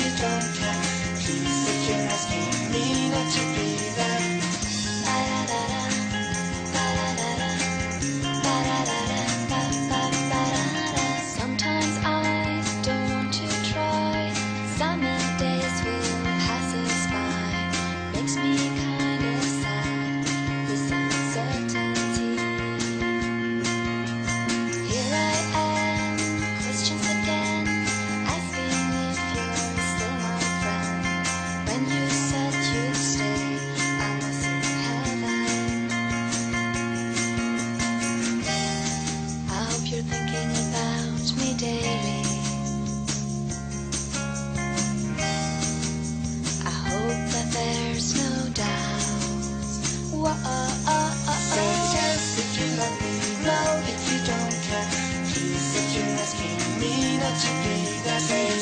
She tried.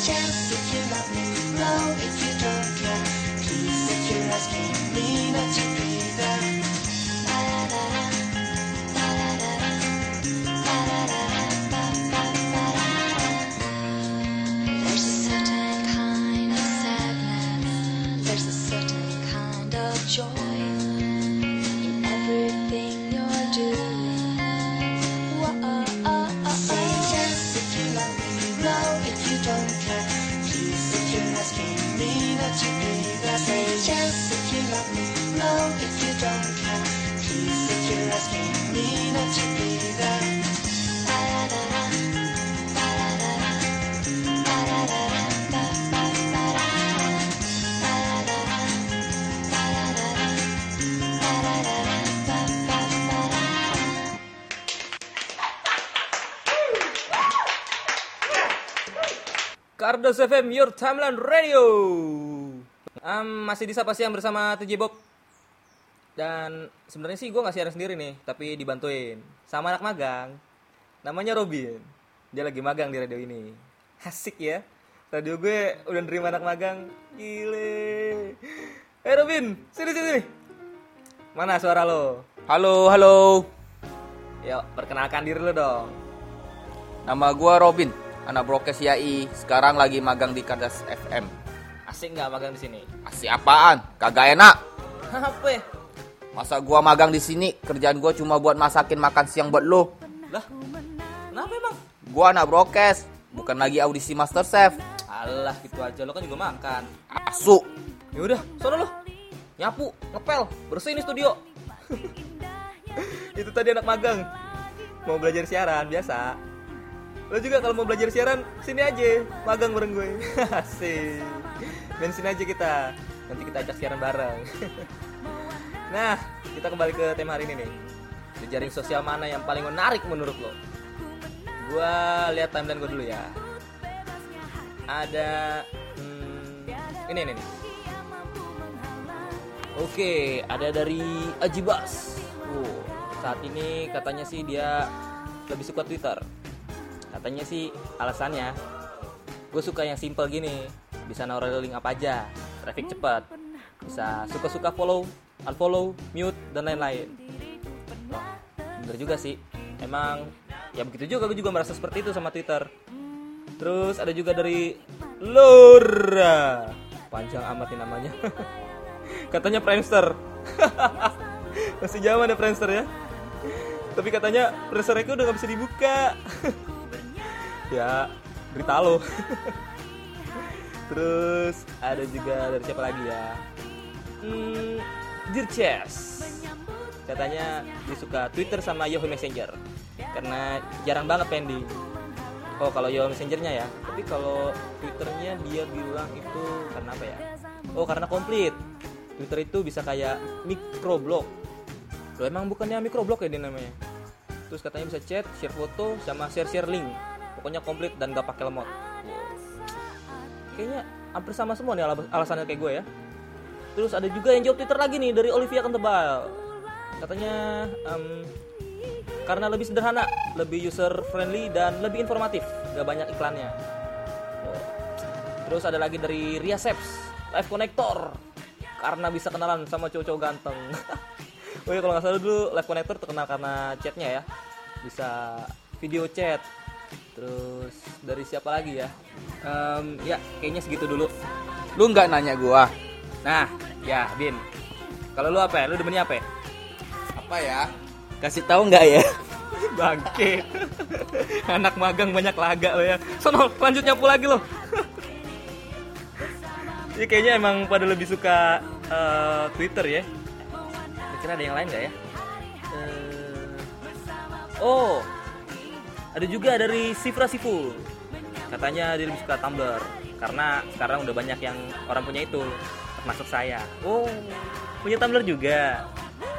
Jazz. Kardos FM Your Timeline Radio. Em, masih di Sapa Siang bersama TJ Bob. Dan sebenarnya sih gue nggak siaran sendiri nih, tapi dibantuin sama anak magang. Namanya Robin. Dia lagi magang di radio ini. Asik ya. Radio gue udah nerima anak magang. Gile. Eh Robin, sini sini. sini. Mana suara lo? Halo, halo. Yuk, perkenalkan diri lo dong. Nama gua Robin, anak Brokes YAI. Sekarang lagi magang di Kardas FM. Asik nggak magang di sini? Asik apaan? Kagak enak. Apa? Masa gua magang di sini, kerjaan gua cuma buat masakin makan siang buat lo. Lah, kenapa emang? Gua anak Brokes, bukan lagi audisi Master Chef. Alah gitu aja lo kan juga makan. Asu. Ya udah, sono lo. Nyapu, ngepel, bersihin studio. Itu tadi anak magang. Mau belajar siaran biasa. Lo juga kalau mau belajar siaran, sini aja, magang bareng gue. Asik. Main sini aja kita. Nanti kita ajak siaran bareng. nah, kita kembali ke tema hari ini nih. Jejaring sosial mana yang paling menarik menurut lo? Gua lihat timeline gue dulu ya. Ada hmm, ini ini. Oke, ada dari Ajibas. Uh, saat ini katanya sih dia lebih suka Twitter. Katanya sih alasannya, gue suka yang simple gini, bisa naruh link apa aja, traffic cepat, bisa suka-suka follow, unfollow, mute dan lain-lain. Wah, bener juga sih. Emang ya begitu juga gue juga merasa seperti itu sama Twitter. Terus ada juga dari Laura. Panjang amat nih namanya. Katanya Friendster. Masih zaman ya Friendster ya. Tapi katanya resernya udah nggak bisa dibuka. ya, berita lo. Terus ada juga dari siapa lagi ya? Hmm, Dear Chess. Katanya dia suka Twitter sama Yahoo Messenger. Karena jarang banget pending. Oh kalau Yahoo Messengernya ya. Tapi kalau Twitternya dia bilang itu karena apa ya? Oh karena komplit. Twitter itu bisa kayak microblog. Loh emang bukannya microblog ya dia namanya? Terus katanya bisa chat, share foto, sama share-share link. Pokoknya komplit dan gak pakai lemot. Kayaknya hampir sama semua nih ala- alasannya kayak gue ya. Terus ada juga yang jawab Twitter lagi nih dari Olivia Kentebal. Katanya em, karena lebih sederhana, lebih user friendly dan lebih informatif, gak banyak iklannya. Terus ada lagi dari Ria Seps, Live Connector, karena bisa kenalan sama cowok-cowok ganteng. oh iya kalau nggak salah dulu Live Connector terkenal karena chatnya ya, bisa video chat. Terus dari siapa lagi ya? Em, ya kayaknya segitu dulu. Lu nggak nanya gua. Nah, ya Bin, kalau lu apa ya? Lu demennya apa ya? Apa ya? Kasih tahu nggak ya? Bangke. Anak magang banyak laga lo ya. Sono lanjut nyapu lagi lo. Jadi kayaknya emang pada lebih suka eh, Twitter ya. Kira ada yang lain nggak ya? Eh, oh, ada juga dari Sifra Siful. Katanya dia lebih suka Tumblr karena sekarang udah banyak yang orang punya itu, termasuk saya. Oh, punya Tumblr juga.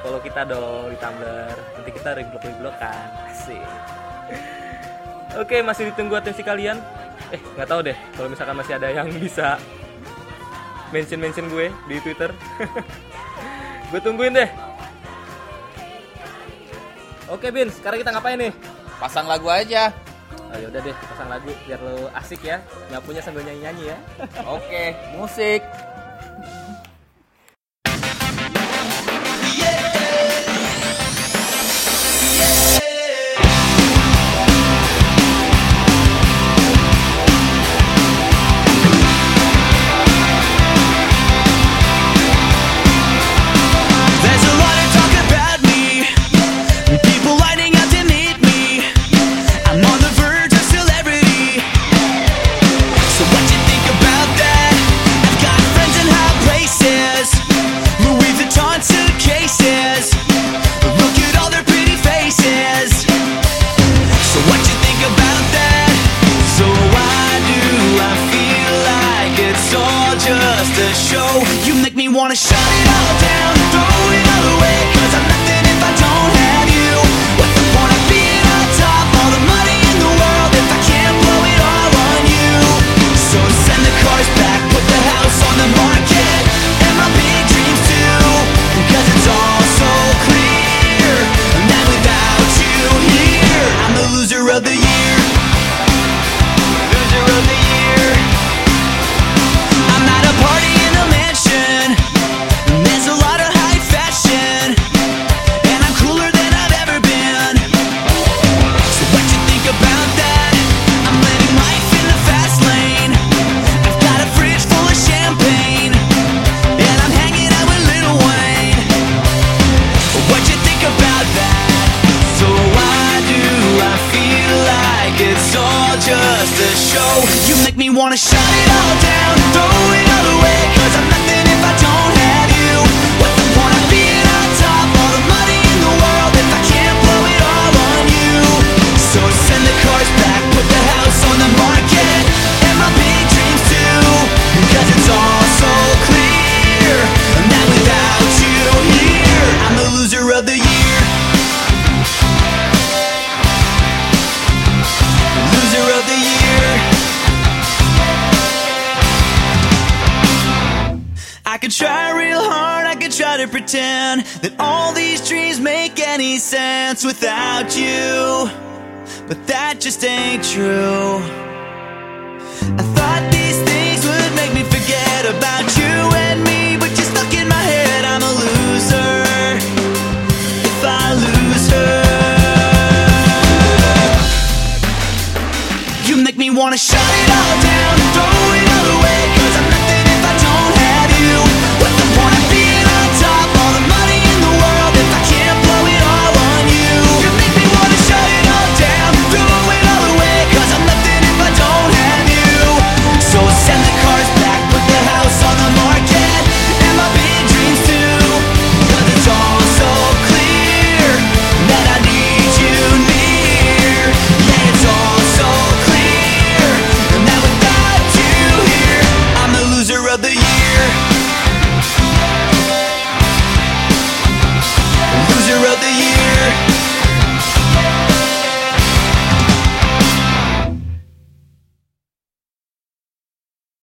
Kalau kita dong di Tumblr, nanti kita reblok kan, asik. Oke, masih ditunggu atensi kalian. Eh, nggak tahu deh kalau misalkan masih ada yang bisa mention mention gue di Twitter. gue tungguin deh. Oke, Bin, sekarang kita ngapain nih? Pasang lagu aja. Oh, yaudah deh, pasang lagu biar lo asik ya. Nyapunya sambil nyanyi-nyanyi ya. Oke, musik. Show? You make me wanna shut it all down, throw it all away. Pretend that all these dreams make any sense without you. But that just ain't true.